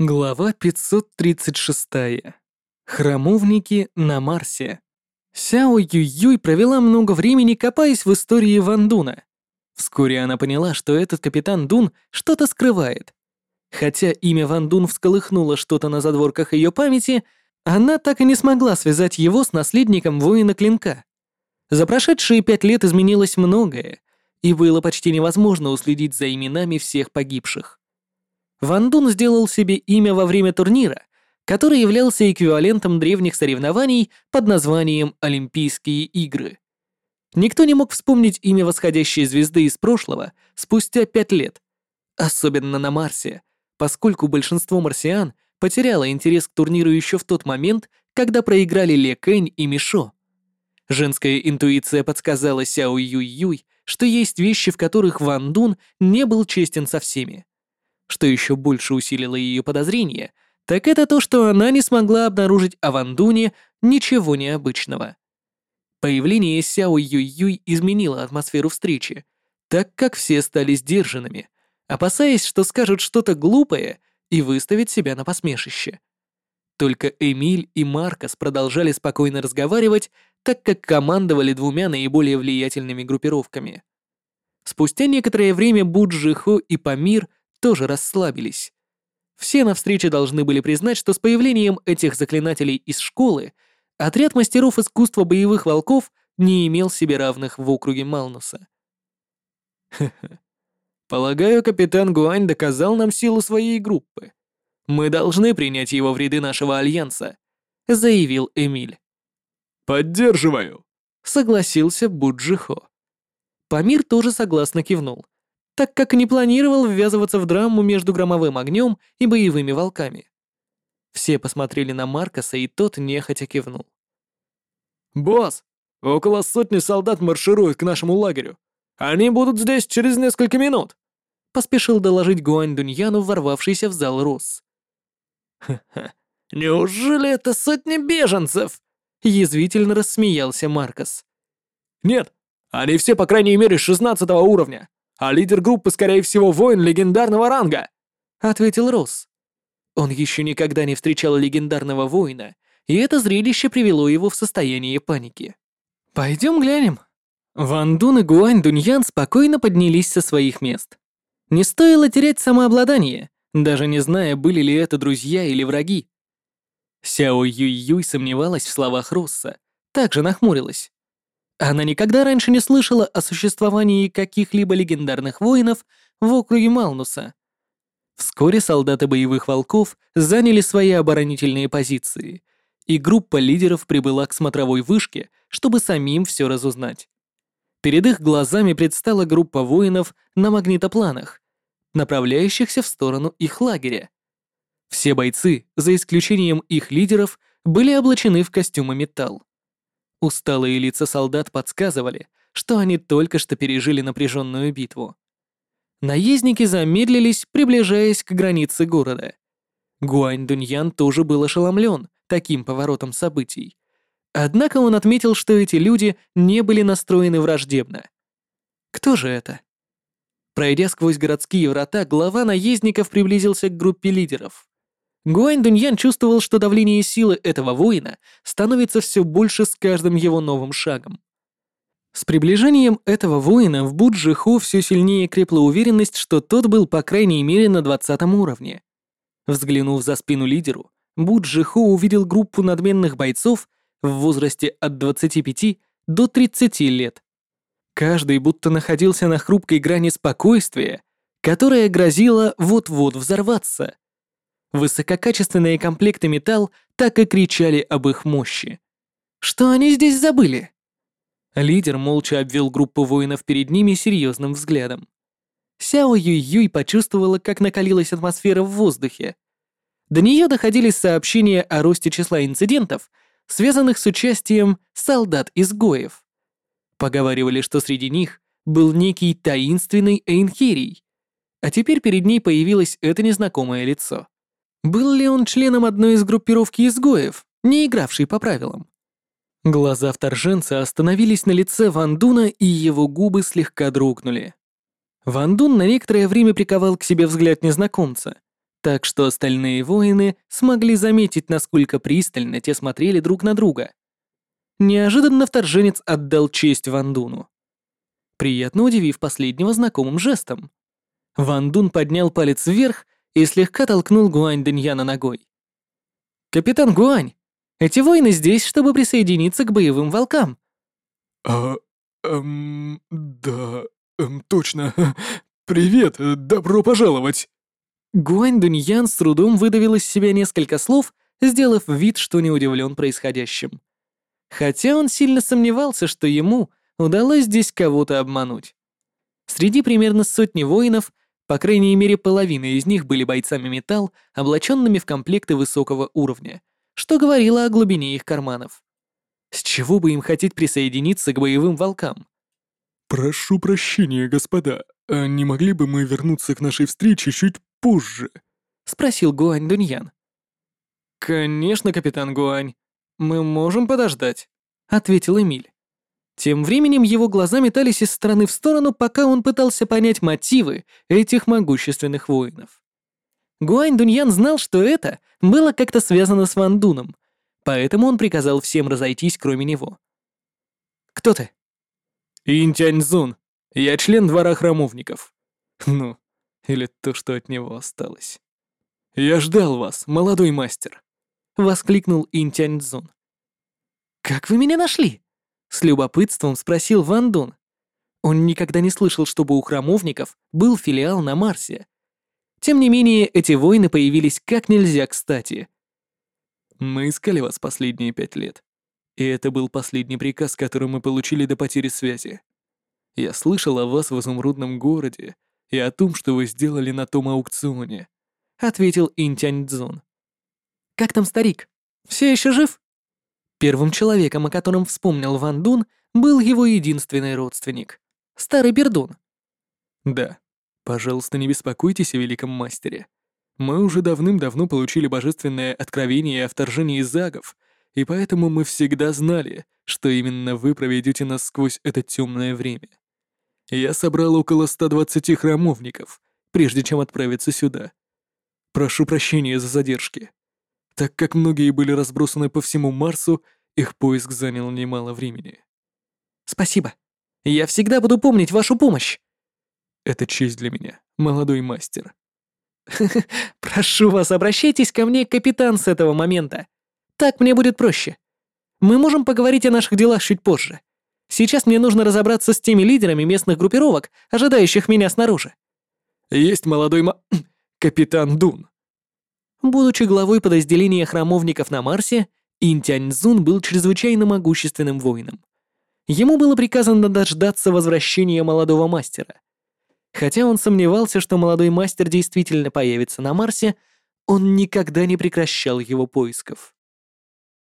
Глава 536. Храмовники на Марсе. Сяо Юй-Юй провела много времени, копаясь в истории Ван Дуна. Вскоре она поняла, что этот капитан Дун что-то скрывает. Хотя имя Ван Дун всколыхнуло что-то на задворках ее памяти, она так и не смогла связать его с наследником воина Клинка. За прошедшие пять лет изменилось многое, и было почти невозможно уследить за именами всех погибших. Ван Дун сделал себе имя во время турнира, который являлся эквивалентом древних соревнований под названием Олимпийские игры. Никто не мог вспомнить имя восходящей звезды из прошлого спустя пять лет, особенно на Марсе, поскольку большинство марсиан потеряло интерес к турниру еще в тот момент, когда проиграли Ле Кэнь и Мишо. Женская интуиция подсказала Сяо Юй Юй, что есть вещи, в которых Ван Дун не был честен со всеми. Что еще больше усилило ее подозрения, так это то, что она не смогла обнаружить о Вандуне ничего необычного. Появление Сяо Юй-Юй изменило атмосферу встречи, так как все стали сдержанными, опасаясь, что скажут что-то глупое и выставить себя на посмешище. Только Эмиль и Маркос продолжали спокойно разговаривать, так как командовали двумя наиболее влиятельными группировками. Спустя некоторое время Буджихо и Памир тоже расслабились. Все на встрече должны были признать, что с появлением этих заклинателей из школы отряд мастеров искусства боевых волков не имел себе равных в округе Малнуса. Полагаю, капитан Гуань доказал нам силу своей группы. Мы должны принять его в ряды нашего альянса, заявил Эмиль. Поддерживаю, согласился Буджихо. Памир тоже согласно кивнул, так как не планировал ввязываться в драму между громовым огнем и боевыми волками. Все посмотрели на Маркоса, и тот нехотя кивнул. «Босс, около сотни солдат маршируют к нашему лагерю. Они будут здесь через несколько минут», — поспешил доложить Гуань Дуньяну, ворвавшийся в зал Рос. «Ха-ха, неужели это сотни беженцев?» — язвительно рассмеялся Маркос. «Нет, они все по крайней мере шестнадцатого уровня а лидер группы, скорее всего, воин легендарного ранга», — ответил Росс. Он еще никогда не встречал легендарного воина, и это зрелище привело его в состояние паники. «Пойдем глянем». Ван Дун и Гуань Дуньян спокойно поднялись со своих мест. Не стоило терять самообладание, даже не зная, были ли это друзья или враги. Сяо Юй Юй сомневалась в словах Росса, также нахмурилась. Она никогда раньше не слышала о существовании каких-либо легендарных воинов в округе Малнуса. Вскоре солдаты боевых волков заняли свои оборонительные позиции, и группа лидеров прибыла к смотровой вышке, чтобы самим все разузнать. Перед их глазами предстала группа воинов на магнитопланах, направляющихся в сторону их лагеря. Все бойцы, за исключением их лидеров, были облачены в костюмы металл. Усталые лица солдат подсказывали, что они только что пережили напряженную битву. Наездники замедлились, приближаясь к границе города. Гуань Дуньян тоже был ошеломлен таким поворотом событий. Однако он отметил, что эти люди не были настроены враждебно. Кто же это? Пройдя сквозь городские врата, глава наездников приблизился к группе лидеров. Гуань Дуньян чувствовал, что давление силы этого воина становится все больше с каждым его новым шагом. С приближением этого воина в Буджиху все сильнее крепла уверенность, что тот был по крайней мере на 20 уровне. Взглянув за спину лидеру, Буджиху увидел группу надменных бойцов в возрасте от 25 до 30 лет. Каждый будто находился на хрупкой грани спокойствия, которая грозила вот-вот взорваться. Высококачественные комплекты металл так и кричали об их мощи. Что они здесь забыли? Лидер молча обвел группу воинов перед ними серьезным взглядом. Сяо Юй-Юй почувствовала, как накалилась атмосфера в воздухе. До нее доходили сообщения о росте числа инцидентов, связанных с участием солдат-изгоев. Поговаривали, что среди них был некий таинственный Эйнхерий, а теперь перед ней появилось это незнакомое лицо. Был ли он членом одной из группировки изгоев, не игравшей по правилам? Глаза вторженца остановились на лице Ван Дуна, и его губы слегка дрогнули. Ван Дун на некоторое время приковал к себе взгляд незнакомца, так что остальные воины смогли заметить, насколько пристально те смотрели друг на друга. Неожиданно вторженец отдал честь Вандуну, приятно удивив последнего знакомым жестом. Вандун поднял палец вверх и слегка толкнул Гуань Дэньяна ногой. «Капитан Гуань, эти воины здесь, чтобы присоединиться к боевым волкам». «А, эм, да, эм, точно. Привет, добро пожаловать!» Гуань Дуньян с трудом выдавил из себя несколько слов, сделав вид, что не удивлен происходящим хотя он сильно сомневался, что ему удалось здесь кого-то обмануть. Среди примерно сотни воинов, по крайней мере половина из них были бойцами металл, облаченными в комплекты высокого уровня, что говорило о глубине их карманов. С чего бы им хотеть присоединиться к боевым волкам? «Прошу прощения, господа, а не могли бы мы вернуться к нашей встрече чуть позже?» — спросил Гуань Дуньян. «Конечно, капитан Гуань. «Мы можем подождать», — ответил Эмиль. Тем временем его глаза метались из стороны в сторону, пока он пытался понять мотивы этих могущественных воинов. Гуань Дуньян знал, что это было как-то связано с Ван Дуном, поэтому он приказал всем разойтись, кроме него. «Кто ты?» «Интяньзун. Я член двора храмовников. Ну, или то, что от него осталось. Я ждал вас, молодой мастер». — воскликнул Интяньцзун. «Как вы меня нашли?» — с любопытством спросил Ван Дун. Он никогда не слышал, чтобы у храмовников был филиал на Марсе. Тем не менее, эти воины появились как нельзя кстати. «Мы искали вас последние пять лет, и это был последний приказ, который мы получили до потери связи. Я слышал о вас в изумрудном городе и о том, что вы сделали на том аукционе», — ответил Интяньцзун. Как там старик? Все еще жив?» Первым человеком, о котором вспомнил Ван Дун, был его единственный родственник — старый Бердун. «Да. Пожалуйста, не беспокойтесь о великом мастере. Мы уже давным-давно получили божественное откровение о вторжении загов, и поэтому мы всегда знали, что именно вы проведете нас сквозь это темное время. Я собрал около 120 храмовников, прежде чем отправиться сюда. Прошу прощения за задержки. Так как многие были разбросаны по всему Марсу, их поиск занял немало времени. «Спасибо. Я всегда буду помнить вашу помощь». «Это честь для меня, молодой мастер». «Прошу вас, обращайтесь ко мне, капитан, с этого момента. Так мне будет проще. Мы можем поговорить о наших делах чуть позже. Сейчас мне нужно разобраться с теми лидерами местных группировок, ожидающих меня снаружи». «Есть молодой ма... капитан Дун», Будучи главой подразделения храмовников на Марсе, Интяньцзун был чрезвычайно могущественным воином. Ему было приказано дождаться возвращения молодого мастера. Хотя он сомневался, что молодой мастер действительно появится на Марсе, он никогда не прекращал его поисков.